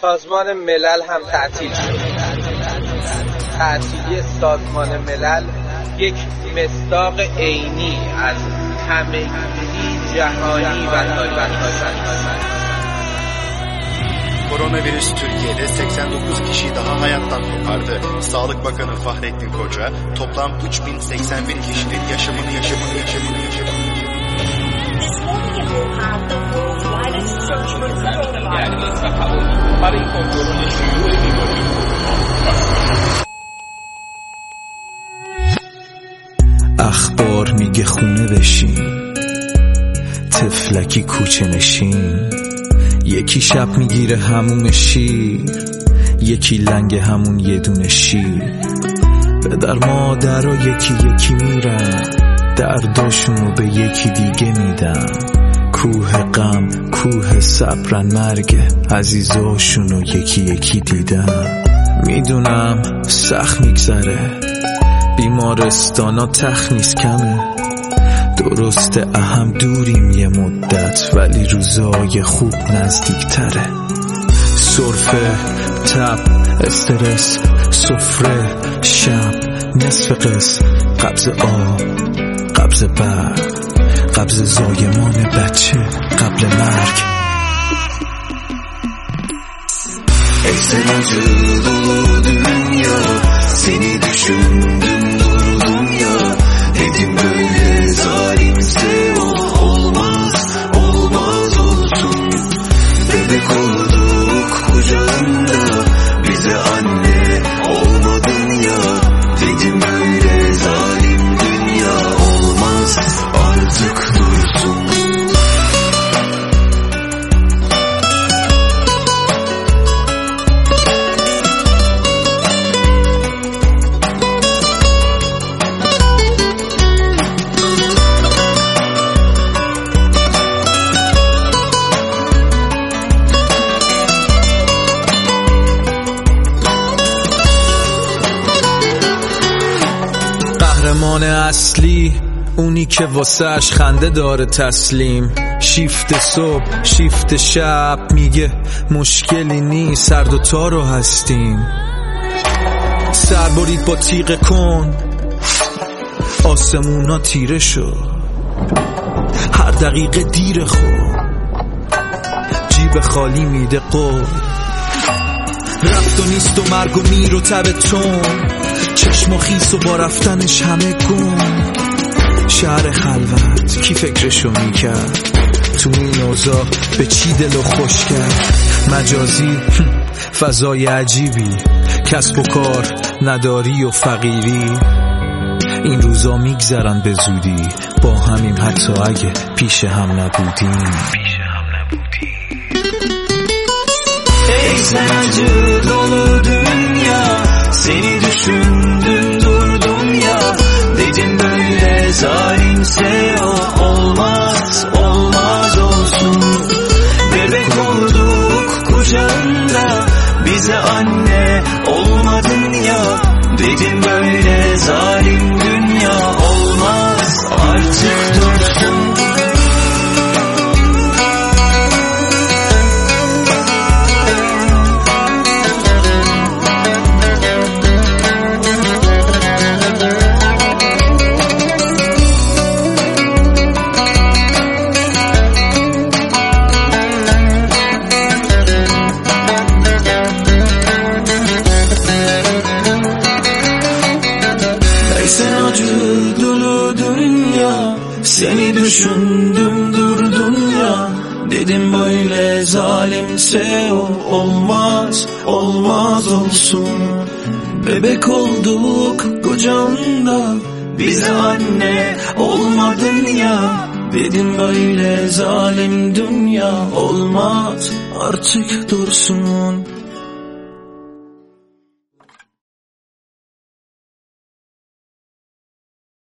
سازمان ملل هم تعطیل شد تعطیلی سازمان ملل یک مصداق عینی از همگی جهانی و Koronavirüs Türkiye'de 89 kişi daha hayattan kopardı. Sağlık Bakanı Fahrettin Koca toplam 3081 kişinin yaşamını yaşamını yaşamını yaşamını برای کنترل شیوع اخبار میگه خونه بشین. تفلکی کوچه نشین. یکی شب می‌گیره همون شیر. یکی لنگ همون یه دونه شیر. پدر مادر و یکی یکی میرن. درداشونو به یکی دیگه میدن. کوه غم کوه صبرن مرگ عزیزاشونو یکی یکی دیدن می‌دونم سخت میگذره. بیمارستانا تخ نیست کمه. درسته اهم دوریم یه مدت ولی روزای خوب نزدیکتره. سرفه تب استرس سفره شب نصف قص قبض آب قبض برق. قبض زایمان بچه قبل مرگ Ey sen acılı dünya Seni düşündüm durdum ya Dedim böyle zalimse o olmaz Olmaz olsun Bebek olduk kucağında Bize anne olmadın ya قهرمان اصلی اونی که واسهش خنده داره تسلیم. شیفت صبح شیفت شب میگه مشکلی نیست سر دوتا رو هستیم. سر برید با تیغ کن. آسمونا تیره شد هر دقیقه دیر خود جیب خالی میده قول رفت و نیست و مرگ و میر تب تون چشم و خیس و با رفتنش همه گم شهر خلوت کی فکرشو می‌کرد؟ تو این اوضاع به چی دل و خوش کرد؟ مجازی فضای عجیبی. کسب و کار نداری و فقیری. این روزا میگذرن به زودی. با همین حتی اگه پیش هم نبودیم. dolu dünya Seni düşündüm durdum ya. Dedim böyle zalimse o olmaz Olmaz olsun. Bebek olduk kucağında Bize anne Ey sen acı dolu dünya Seni düşündüm durdum ya. Dedim böyle zalimse o olmaz Olmaz olsun. Bebek olduk kucağında Bize anne olmadın ya. Dedim böyle zalim dünya olmaz Artık dursun